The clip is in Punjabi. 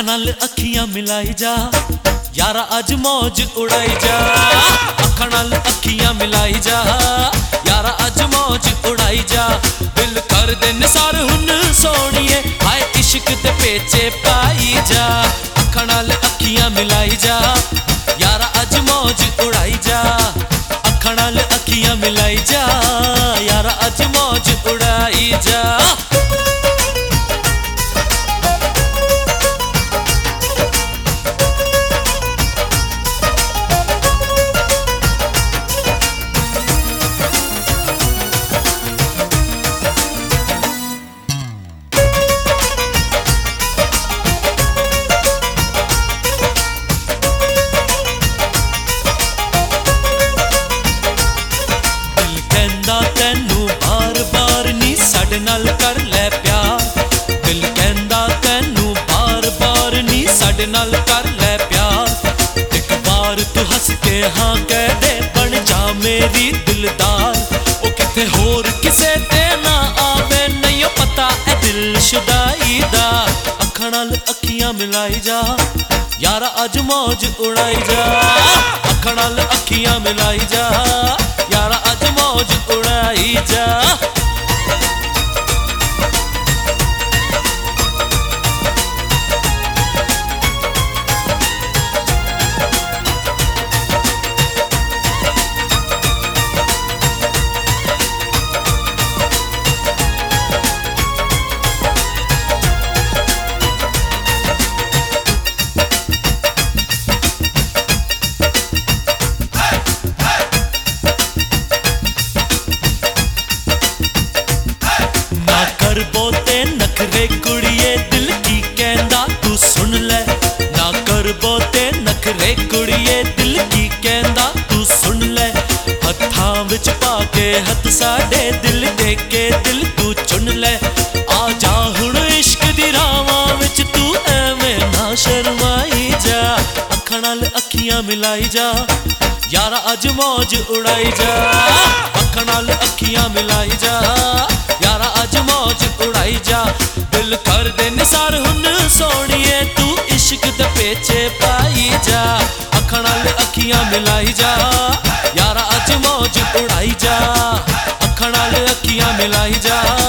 ਅੱਖਾਂ ਨਾਲ ਅੱਖੀਆਂ ਮਿਲਾਈ ਜਾ। ਯਾਰਾ, ਅੱਜ ਮौज ਉਡਾਈ ਜਾ। ਅੱਖਾਂ ਨਾਲ ਅੱਖੀਆਂ ਮਿਲਾਈ ਜਾ। ਯਾਰਾ, ਅੱਜ ਮौज ਉਡਾਈ ਜਾ। ਦਿਲ ਕਰਦੇ ਨਿਸਾਰ, ਹੁਣ ਸੋਣੀਏ ਹਾਏ, ਇਸ਼ਕ ਤੇ ਪੇਚੇ ਪਾਈ ਜਾ। ਅੱਖਾਂ ਨਾਲ ਅੱਖੀਆਂ ਮਿਲਾਈ ਜਾ। ਯਾਰਾ, ਅੱਜ ਮौज ਉਡਾਈ ਜਾ। ਅੱਖਾਂ ਨਾਲ ਅੱਖੀਆਂ ਮਿਲਾਈ ਜਾ। ਯਾਰਾ, ਅੱਜ ਮौज ਉਡਾਈ ਜਾ। ਸਾਡੇ ਨਾਲ ਕਰ ਲੈ ਪਿਆਰ। ਇੱਕ ਵਾਰ ਤੂੰ ਹੱਸ ਕੇ ਹਾਂ ਕਹਿ ਦੇ, ਬਣ ਜਾ ਮੇਰੀ ਦਿਲਦਾਰ। ਉਹ ਕਿਤੇ ਹੋਰ ਕਿਸੇ ਤੇ ਨਾ ਆਵੇ, ਨਹੀਂ ਪਤਾ ਐ ਦਿਲ ਸ਼ੁਦਾਈ ਦਾ। ਅੱਖਾਂ ਨਾਲ ਅੱਖੀਆਂ ਮਿਲਾਈ ਜਾ, ਯਾਰਾ ਅੱਜ ਮੌਜ ਉਡਾਈ ਜਾ। ਨਖਰੇ ਕੁੜੀਏ ਦਿਲ ਕੀ ਕਹਿੰਦਾ? ਤੂੰ ਸੁਣ ਲੈ, ਹੱਥਾਂ ਵਿੱਚ ਪਾ ਕੇ ਹੱਥ ਸਾਡੇ ਦਿਲ ਦੇ ਕੇ ਦਿਲ ਤੂੰ ਚੁਣ ਲੈ। ਆ ਜਾ ਹੁਣ ਇਸ਼ਕ ਦੀ ਰਾਵਾਂ ਵਿੱਚ ਤੂੰ ਐਵੇਂ ਨਾ ਸ਼ਰਮਾਈ ਜਾ। ਅੱਖਾਂ ਨਾਲ ਅੱਖੀਆਂ ਮਿਲਾਈ ਜਾ। ਯਾਰਾ ਅੱਜ ਮੌਜ ਉਡਾਈ ਜਾ। ਮਿਲਾਈ ਜਾ।